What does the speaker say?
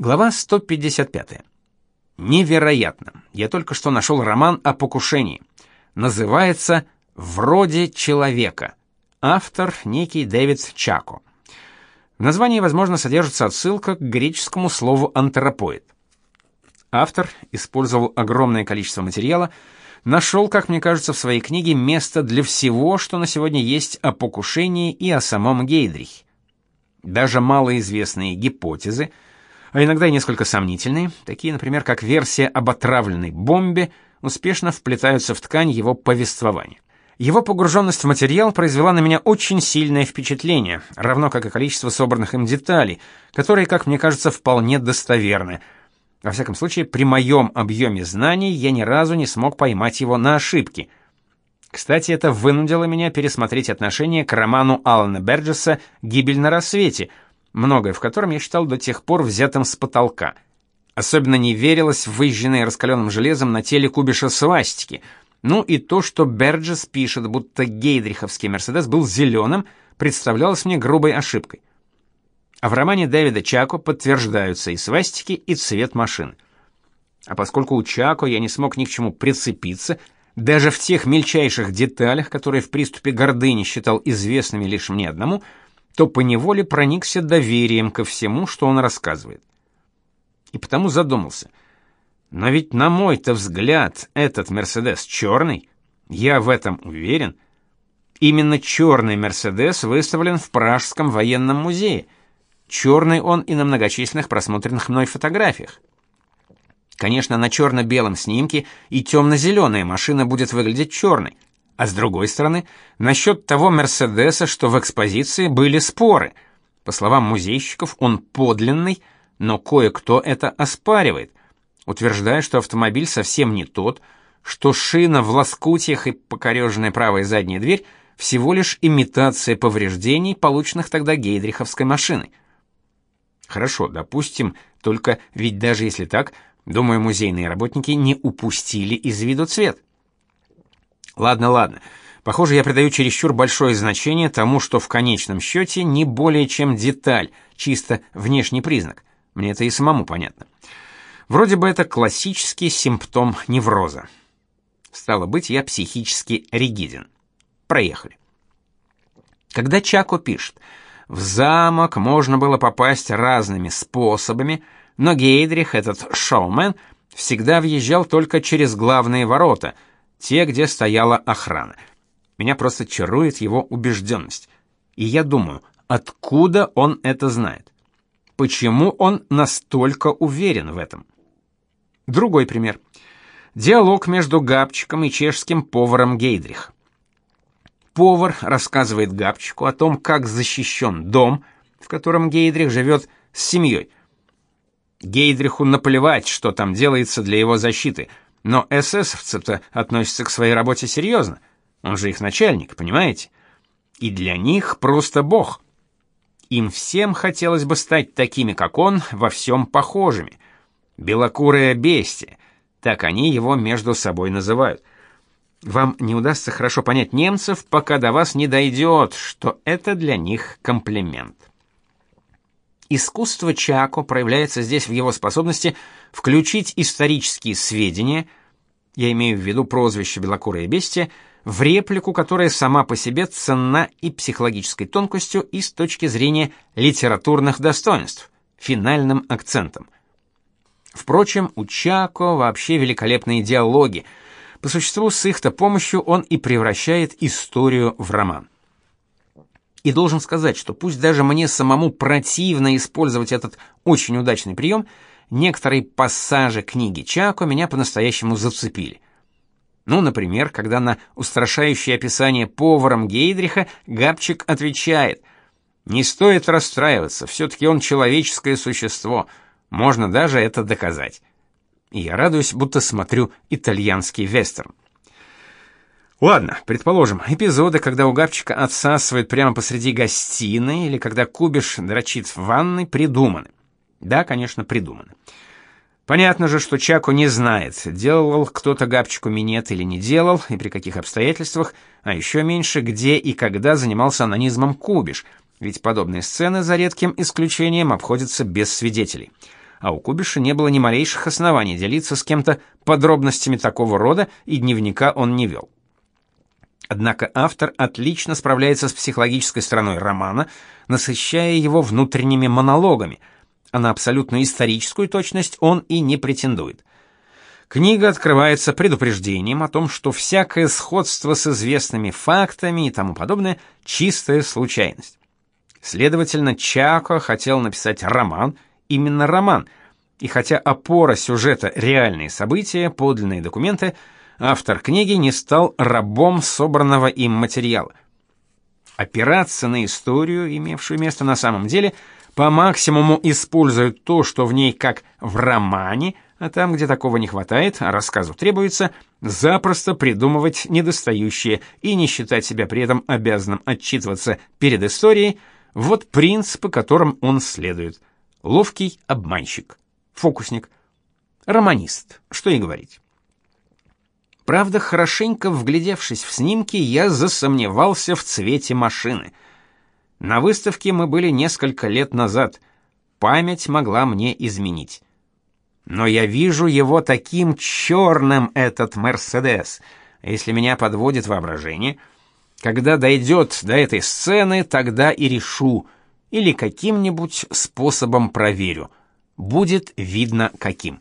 Глава 155. Невероятно. Я только что нашел роман о покушении. Называется «Вроде человека». Автор некий Дэвид Чако. В названии, возможно, содержится отсылка к греческому слову антропоид. Автор использовал огромное количество материала, нашел, как мне кажется, в своей книге место для всего, что на сегодня есть о покушении и о самом Гейдрихе. Даже малоизвестные гипотезы – а иногда и несколько сомнительные, такие, например, как версия об отравленной бомбе, успешно вплетаются в ткань его повествования. Его погруженность в материал произвела на меня очень сильное впечатление, равно как и количество собранных им деталей, которые, как мне кажется, вполне достоверны. Во всяком случае, при моем объеме знаний я ни разу не смог поймать его на ошибки. Кстати, это вынудило меня пересмотреть отношение к роману Алана Берджеса «Гибель на рассвете», многое в котором я считал до тех пор взятым с потолка. Особенно не верилось в выжженные раскаленным железом на теле кубиша свастики. Ну и то, что Берджес пишет, будто гейдриховский Мерседес был зеленым, представлялось мне грубой ошибкой. А в романе Дэвида Чако подтверждаются и свастики, и цвет машин. А поскольку у Чако я не смог ни к чему прицепиться, даже в тех мельчайших деталях, которые в приступе гордыни считал известными лишь мне одному, то поневоле проникся доверием ко всему, что он рассказывает. И потому задумался. Но ведь на мой-то взгляд этот Мерседес черный, я в этом уверен. Именно черный Мерседес выставлен в Пражском военном музее. Черный он и на многочисленных просмотренных мной фотографиях. Конечно, на черно-белом снимке и темно-зеленая машина будет выглядеть черной. А с другой стороны, насчет того Мерседеса, что в экспозиции были споры. По словам музейщиков, он подлинный, но кое-кто это оспаривает, утверждая, что автомобиль совсем не тот, что шина в лоскутьях и покореженная правая задняя дверь всего лишь имитация повреждений, полученных тогда гейдриховской машиной. Хорошо, допустим, только ведь даже если так, думаю, музейные работники не упустили из виду цвет. Ладно, ладно. Похоже, я придаю чересчур большое значение тому, что в конечном счете не более чем деталь, чисто внешний признак. Мне это и самому понятно. Вроде бы это классический симптом невроза. Стало быть, я психически ригиден. Проехали. Когда Чако пишет, в замок можно было попасть разными способами, но Гейдрих, этот шоумен, всегда въезжал только через главные ворота — те, где стояла охрана. Меня просто чарует его убежденность. И я думаю, откуда он это знает? Почему он настолько уверен в этом? Другой пример. Диалог между Габчиком и чешским поваром Гейдрих. Повар рассказывает Габчику о том, как защищен дом, в котором Гейдрих живет с семьей. Гейдриху наплевать, что там делается для его защиты – но эсэсовцы-то относятся к своей работе серьезно. Он же их начальник, понимаете? И для них просто бог. Им всем хотелось бы стать такими, как он, во всем похожими. Белокурое бестие. Так они его между собой называют. Вам не удастся хорошо понять немцев, пока до вас не дойдет, что это для них комплимент. Искусство Чако проявляется здесь в его способности включить исторические сведения, я имею в виду прозвище «Белокурое бестие», в реплику, которая сама по себе ценна и психологической тонкостью, и с точки зрения литературных достоинств, финальным акцентом. Впрочем, у Чако вообще великолепные диалоги. По существу, с их-то помощью он и превращает историю в роман. И должен сказать, что пусть даже мне самому противно использовать этот очень удачный прием, некоторые пассажи книги Чако меня по-настоящему зацепили. Ну, например, когда на устрашающее описание поваром Гейдриха Габчик отвечает «Не стоит расстраиваться, все-таки он человеческое существо, можно даже это доказать». И я радуюсь, будто смотрю итальянский вестерн. Ладно, предположим, эпизоды, когда у Габчика отсасывает прямо посреди гостиной или когда Кубиш дрочит в ванной, придуманы. Да, конечно, придуманы. Понятно же, что Чако не знает, делал кто-то Габчику минет или не делал, и при каких обстоятельствах, а еще меньше, где и когда занимался анонизмом Кубиш, ведь подобные сцены, за редким исключением, обходятся без свидетелей. а у Кубиша не было ни малейших оснований делиться с кем-то подробностями такого рода, и дневника он не вел. Однако автор отлично справляется с психологической стороной романа, насыщая его внутренними монологами, а на абсолютную историческую точность он и не претендует. Книга открывается предупреждением о том, что всякое сходство с известными фактами и тому подобное чистая случайность. Следовательно, Чако хотел написать роман, именно роман. И хотя опора сюжета реальные события, подлинные документы, автор книги не стал рабом собранного им материала. Опираться на историю, имевшую место на самом деле, по максимуму использует то, что в ней как в романе – а там, где такого не хватает, а рассказу требуется, запросто придумывать недостающее и не считать себя при этом обязанным отчитываться перед историей, вот принципы, которым он следует. Ловкий обманщик, фокусник, романист, что и говорить. Правда, хорошенько вглядевшись в снимки, я засомневался в цвете машины. На выставке мы были несколько лет назад. Память могла мне изменить но я вижу его таким черным, этот Мерседес. Если меня подводит воображение, когда дойдет до этой сцены, тогда и решу, или каким-нибудь способом проверю. Будет видно каким.